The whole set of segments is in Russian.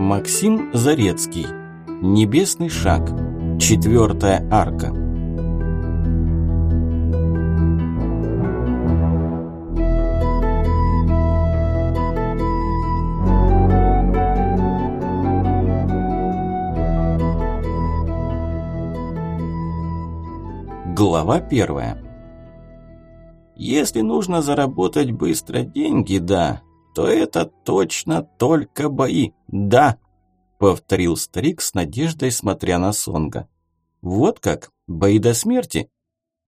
Максим Зарецкий. Небесный шаг. Четвертая арка. Глава первая. Если нужно заработать быстро деньги, да, то это точно только бои, да, повторил старик с надеждой, смотря на Сонга. Вот как, бои до смерти?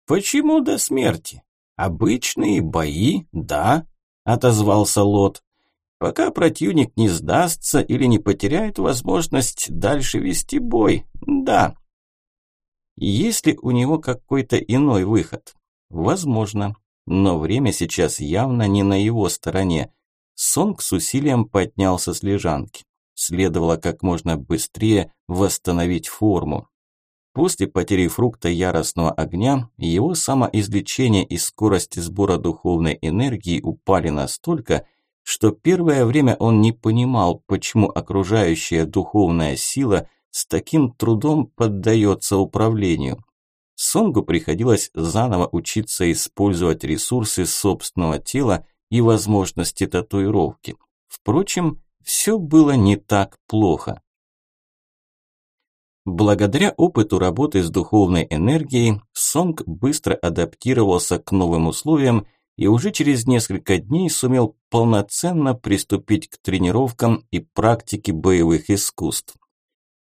Почему до смерти? Обычные бои, да, отозвался Лот. Пока противник не сдастся или не потеряет возможность дальше вести бой, да. Есть ли у него какой-то иной выход? Возможно, но время сейчас явно не на его стороне. Сонг с усилием поднялся с лежанки. Следовало как можно быстрее восстановить форму. После потери фрукта яростного огня, его самоизлечение и скорость сбора духовной энергии упали настолько, что первое время он не понимал, почему окружающая духовная сила с таким трудом поддается управлению. Сонгу приходилось заново учиться использовать ресурсы собственного тела и возможности татуировки. Впрочем, все было не так плохо. Благодаря опыту работы с духовной энергией, Сонг быстро адаптировался к новым условиям и уже через несколько дней сумел полноценно приступить к тренировкам и практике боевых искусств.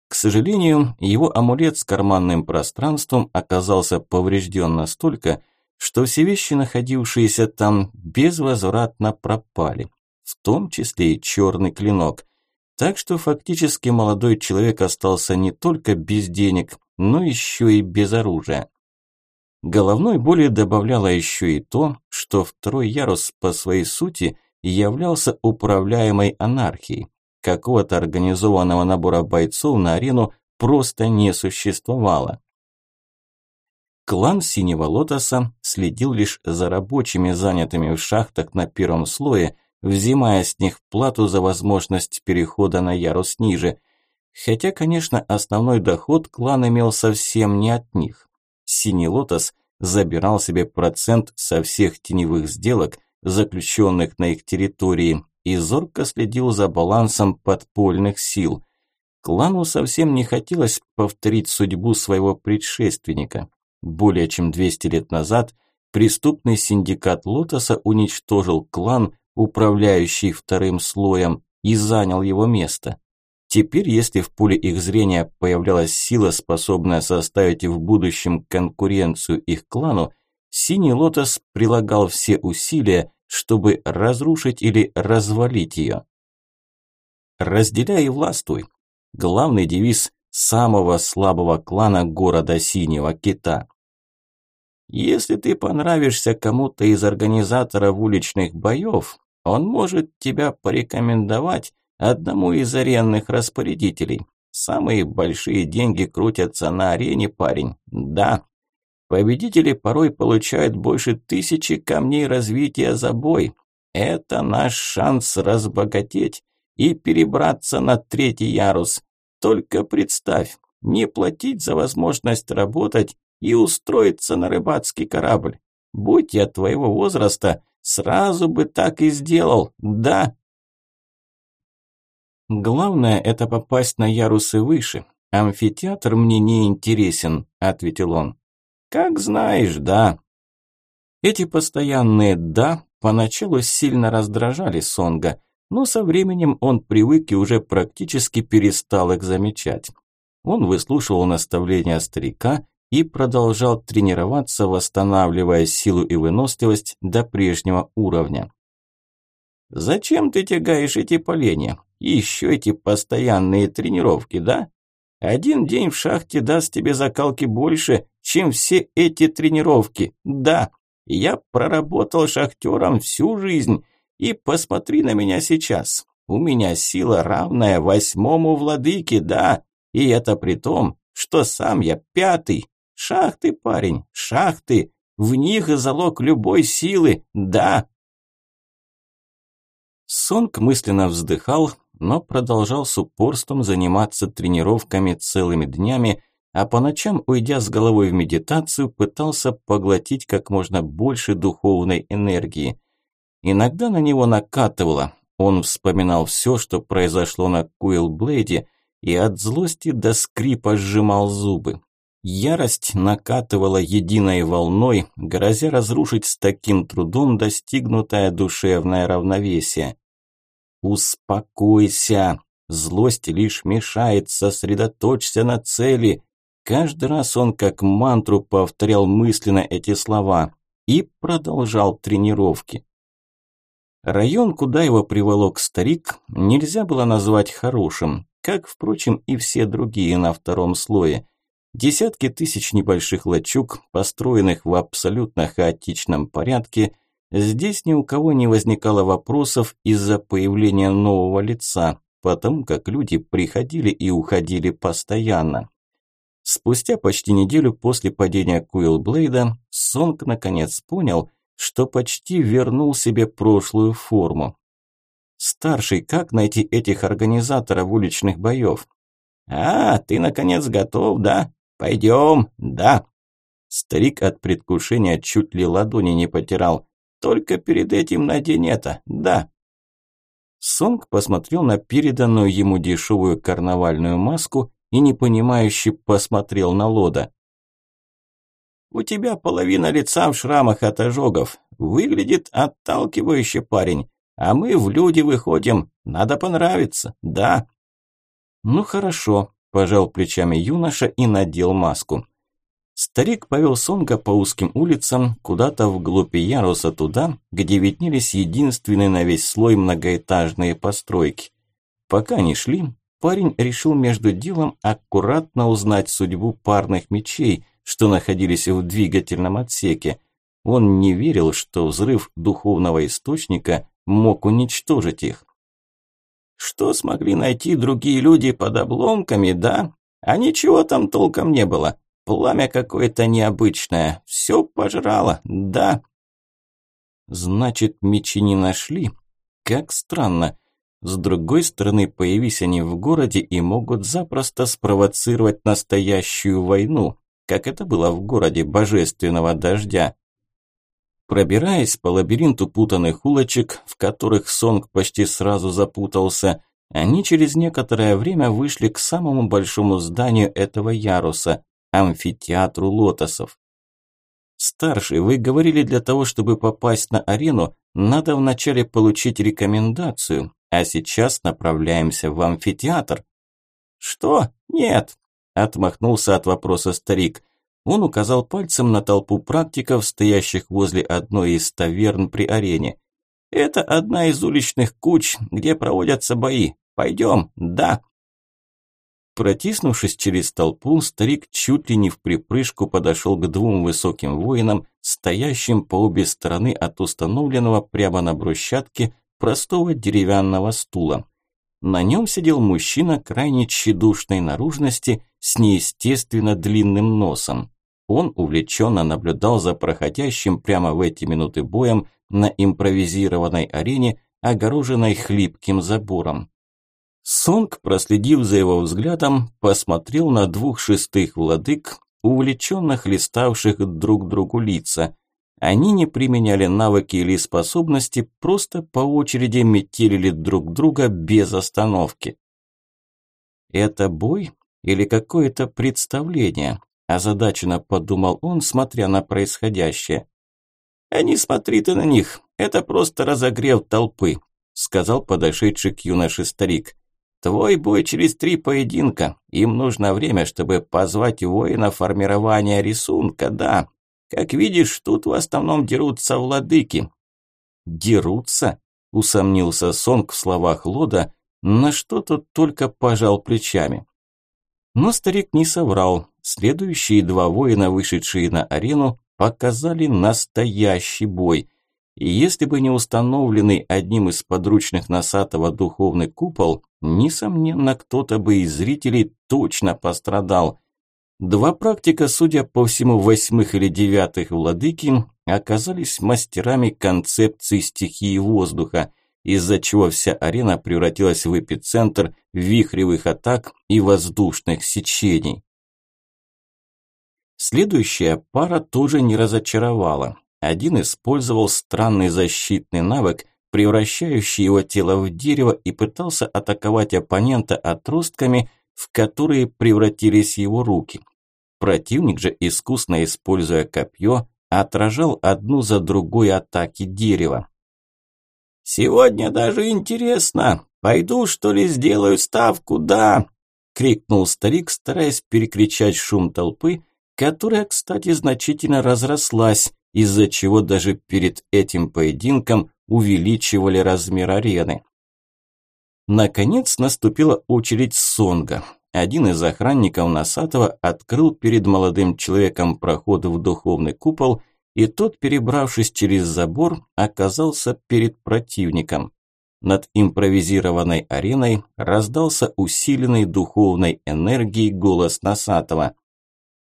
К сожалению, его амулет с карманным пространством оказался поврежден настолько, что все вещи, находившиеся там, безвозвратно пропали, в том числе и черный клинок. Так что фактически молодой человек остался не только без денег, но еще и без оружия. Головной боли добавляло еще и то, что второй ярус по своей сути являлся управляемой анархией. Какого-то организованного набора бойцов на арену просто не существовало. Клан Синего Лотоса следил лишь за рабочими, занятыми в шахтах на первом слое, взимая с них плату за возможность перехода на ярус ниже. Хотя, конечно, основной доход клан имел совсем не от них. Синий Лотос забирал себе процент со всех теневых сделок, заключенных на их территории, и зорко следил за балансом подпольных сил. Клану совсем не хотелось повторить судьбу своего предшественника. Более чем 200 лет назад преступный синдикат Лотоса уничтожил клан, управляющий вторым слоем, и занял его место. Теперь, если в поле их зрения появлялась сила, способная составить в будущем конкуренцию их клану, Синий Лотос прилагал все усилия, чтобы разрушить или развалить ее. «Разделяй и властвуй» – главный девиз самого слабого клана города Синего Кита. Если ты понравишься кому-то из организаторов уличных боев, он может тебя порекомендовать одному из аренных распорядителей. Самые большие деньги крутятся на арене, парень. Да. Победители порой получают больше тысячи камней развития за бой. Это наш шанс разбогатеть и перебраться на третий ярус. Только представь, не платить за возможность работать и устроиться на рыбацкий корабль. Будь я твоего возраста, сразу бы так и сделал, да. Главное – это попасть на ярусы выше. Амфитеатр мне не интересен, ответил он. Как знаешь, да. Эти постоянные «да» поначалу сильно раздражали Сонга, но со временем он привык и уже практически перестал их замечать. Он выслушивал наставления старика и продолжал тренироваться, восстанавливая силу и выносливость до прежнего уровня. «Зачем ты тягаешь эти поленья? Еще эти постоянные тренировки, да? Один день в шахте даст тебе закалки больше, чем все эти тренировки. Да, я проработал шахтером всю жизнь, и посмотри на меня сейчас. У меня сила равная восьмому владыке, да, и это при том, что сам я пятый. Шахты, парень, шахты. В них залог любой силы, да. Сонг мысленно вздыхал, но продолжал с упорством заниматься тренировками целыми днями, а по ночам, уйдя с головой в медитацию, пытался поглотить как можно больше духовной энергии. Иногда на него накатывало, он вспоминал все, что произошло на Куилблейде, и от злости до скрипа сжимал зубы. Ярость накатывала единой волной, грозя разрушить с таким трудом достигнутое душевное равновесие. «Успокойся!» Злость лишь мешает, сосредоточься на цели. Каждый раз он как мантру повторял мысленно эти слова и продолжал тренировки. Район, куда его приволок старик, нельзя было назвать хорошим, как, впрочем, и все другие на втором слое. Десятки тысяч небольших лачуг, построенных в абсолютно хаотичном порядке, здесь ни у кого не возникало вопросов из-за появления нового лица, потому как люди приходили и уходили постоянно. Спустя почти неделю после падения Куилблейда Сонг наконец понял, что почти вернул себе прошлую форму. «Старший, как найти этих организаторов уличных боев?» «А, ты, наконец, готов, да? Пойдем, да». Старик от предвкушения чуть ли ладони не потирал. «Только перед этим надень это, да». Сонг посмотрел на переданную ему дешевую карнавальную маску и непонимающе посмотрел на Лода. У тебя половина лица в шрамах от ожогов. Выглядит отталкивающе парень. А мы в люди выходим. Надо понравиться, да?» «Ну хорошо», – пожал плечами юноша и надел маску. Старик повел Сонга по узким улицам, куда-то вглубь яруса туда, где виднелись единственные на весь слой многоэтажные постройки. Пока они шли, парень решил между делом аккуратно узнать судьбу парных мечей – что находились в двигательном отсеке. Он не верил, что взрыв духовного источника мог уничтожить их. Что смогли найти другие люди под обломками, да? А ничего там толком не было. Пламя какое-то необычное. Все пожрало, да. Значит, мечи не нашли? Как странно. С другой стороны, появись они в городе и могут запросто спровоцировать настоящую войну как это было в городе божественного дождя. Пробираясь по лабиринту путанных улочек, в которых Сонг почти сразу запутался, они через некоторое время вышли к самому большому зданию этого яруса – амфитеатру лотосов. «Старший, вы говорили, для того, чтобы попасть на арену, надо вначале получить рекомендацию, а сейчас направляемся в амфитеатр». «Что? Нет, Отмахнулся от вопроса старик. Он указал пальцем на толпу практиков, стоящих возле одной из таверн при арене. «Это одна из уличных куч, где проводятся бои. Пойдем, да!» Протиснувшись через толпу, старик чуть ли не в припрыжку подошел к двум высоким воинам, стоящим по обе стороны от установленного прямо на брусчатке простого деревянного стула. На нем сидел мужчина крайне тщедушной наружности с неестественно длинным носом. Он увлеченно наблюдал за проходящим прямо в эти минуты боем на импровизированной арене, огороженной хлипким забором. Сонг, проследив за его взглядом, посмотрел на двух шестых владык, увлеченно хлеставших друг другу лица. Они не применяли навыки или способности, просто по очереди метелили друг друга без остановки. «Это бой?» или какое-то представление, озадаченно подумал он, смотря на происходящее. «А не смотри ты на них, это просто разогрев толпы», сказал подошедший к юноше старик. «Твой бой через три поединка, им нужно время, чтобы позвать воина формирования рисунка, да. Как видишь, тут в основном дерутся владыки». «Дерутся?» – усомнился Сонг в словах Лода, на что тот только пожал плечами. Но старик не соврал. Следующие два воина, вышедшие на арену, показали настоящий бой. И если бы не установленный одним из подручных Носатого духовный купол, несомненно, кто-то бы из зрителей точно пострадал. Два практика, судя по всему, восьмых или девятых владыки, оказались мастерами концепции стихии воздуха. из-за чего вся арена превратилась в эпицентр вихревых атак и воздушных сечений. Следующая пара тоже не разочаровала. Один использовал странный защитный навык, превращающий его тело в дерево и пытался атаковать оппонента отростками, в которые превратились его руки. Противник же, искусно используя копье, отражал одну за другой атаки дерева. «Сегодня даже интересно. Пойду, что ли, сделаю ставку, да?» – крикнул старик, стараясь перекричать шум толпы, которая, кстати, значительно разрослась, из-за чего даже перед этим поединком увеличивали размер арены. Наконец наступила очередь Сонга. Один из охранников Носатого открыл перед молодым человеком проход в духовный купол, и тот, перебравшись через забор, оказался перед противником. Над импровизированной ареной раздался усиленный духовной энергией голос Носатого.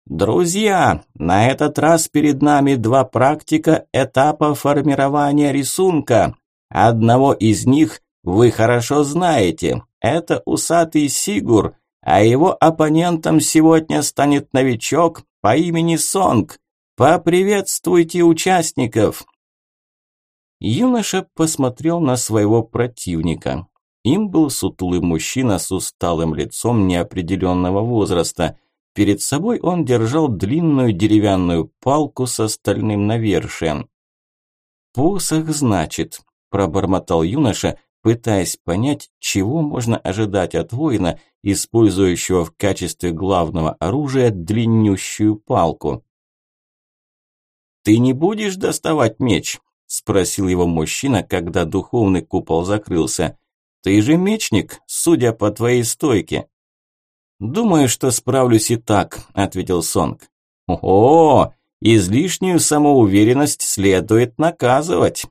Друзья, на этот раз перед нами два практика этапа формирования рисунка. Одного из них вы хорошо знаете. Это усатый Сигур, а его оппонентом сегодня станет новичок по имени Сонг. Поприветствуйте участников. Юноша посмотрел на своего противника. Им был сутулый мужчина с усталым лицом неопределенного возраста – Перед собой он держал длинную деревянную палку с стальным навершием. «Посох, значит», – пробормотал юноша, пытаясь понять, чего можно ожидать от воина, использующего в качестве главного оружия длиннющую палку. «Ты не будешь доставать меч?» – спросил его мужчина, когда духовный купол закрылся. «Ты же мечник, судя по твоей стойке». «Думаю, что справлюсь и так», – ответил Сонг. «О, излишнюю самоуверенность следует наказывать».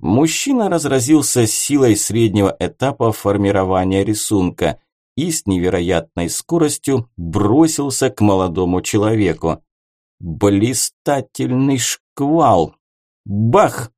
Мужчина разразился силой среднего этапа формирования рисунка и с невероятной скоростью бросился к молодому человеку. Блистательный шквал! Бах!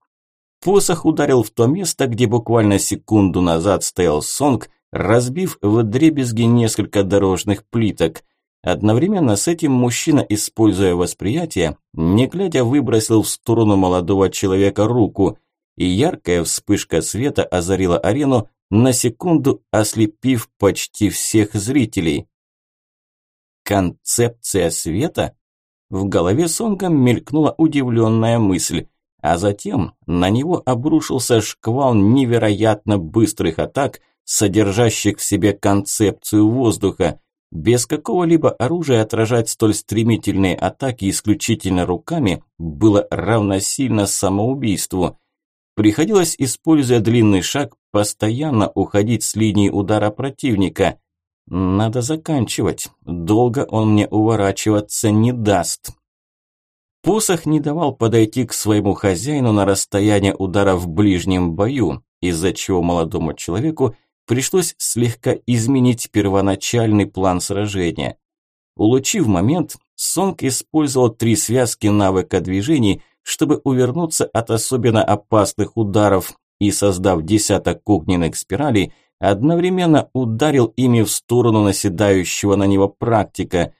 Посох ударил в то место, где буквально секунду назад стоял Сонг, разбив в дребезги несколько дорожных плиток. Одновременно с этим мужчина, используя восприятие, не глядя выбросил в сторону молодого человека руку, и яркая вспышка света озарила арену, на секунду ослепив почти всех зрителей. Концепция света? В голове Сонга мелькнула удивленная мысль, а затем на него обрушился шквал невероятно быстрых атак, содержащих в себе концепцию воздуха. Без какого-либо оружия отражать столь стремительные атаки исключительно руками было равносильно самоубийству. Приходилось, используя длинный шаг, постоянно уходить с линии удара противника. Надо заканчивать, долго он мне уворачиваться не даст. Посох не давал подойти к своему хозяину на расстояние удара в ближнем бою, из-за чего молодому человеку пришлось слегка изменить первоначальный план сражения. Улучив момент, Сонг использовал три связки навыка движений, чтобы увернуться от особенно опасных ударов и, создав десяток огненных спиралей, одновременно ударил ими в сторону наседающего на него практика.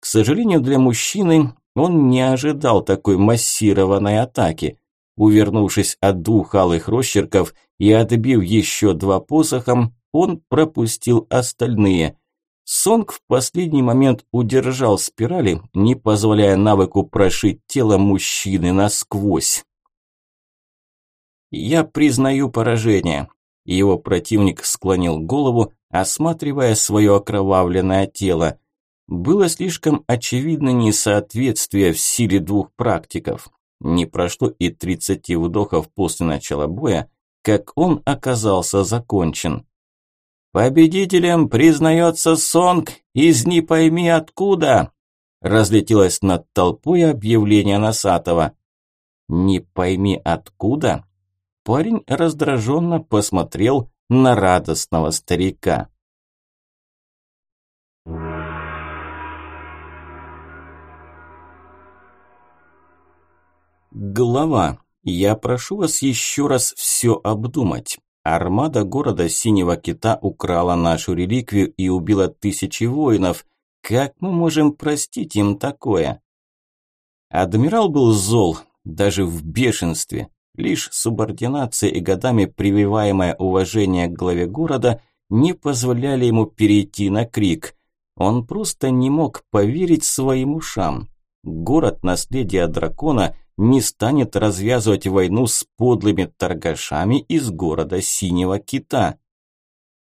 К сожалению для мужчины, он не ожидал такой массированной атаки. Увернувшись от двух алых росчерков и отбив еще два посохом, он пропустил остальные. Сонг в последний момент удержал спирали, не позволяя навыку прошить тело мужчины насквозь. «Я признаю поражение». Его противник склонил голову, осматривая свое окровавленное тело. Было слишком очевидно несоответствие в силе двух практиков. Не прошло и 30 вдохов после начала боя, как он оказался закончен. «Победителем признается Сонг из не пойми откуда!» Разлетелось над толпой объявление Носатого. «Не пойми откуда?» Парень раздраженно посмотрел на радостного старика. Глава. Я прошу вас еще раз все обдумать. Армада города Синего Кита украла нашу реликвию и убила тысячи воинов. Как мы можем простить им такое? Адмирал был зол, даже в бешенстве. Лишь субординация и годами прививаемое уважение к главе города не позволяли ему перейти на крик. Он просто не мог поверить своим ушам. Город наследия дракона не станет развязывать войну с подлыми торгашами из города Синего Кита.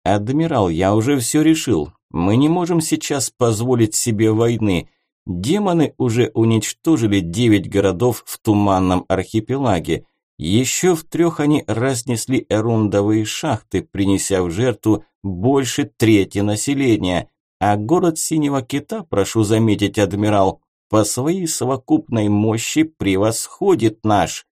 «Адмирал, я уже все решил. Мы не можем сейчас позволить себе войны. Демоны уже уничтожили девять городов в Туманном архипелаге. Еще в трех они разнесли эрундовые шахты, принеся в жертву больше трети населения. А город Синего Кита, прошу заметить, адмирал, по своей совокупной мощи превосходит наш.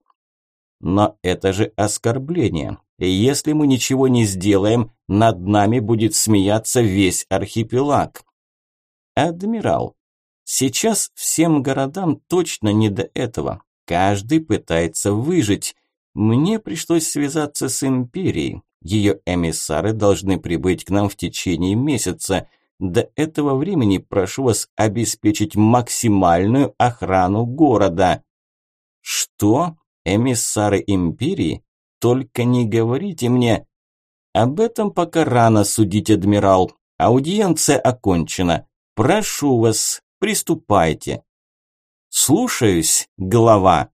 Но это же оскорбление. Если мы ничего не сделаем, над нами будет смеяться весь архипелаг. Адмирал, сейчас всем городам точно не до этого. Каждый пытается выжить. Мне пришлось связаться с империей. Ее эмиссары должны прибыть к нам в течение месяца – до этого времени прошу вас обеспечить максимальную охрану города. Что? Эмиссары империи? Только не говорите мне. Об этом пока рано судить, адмирал. Аудиенция окончена. Прошу вас, приступайте. Слушаюсь, глава.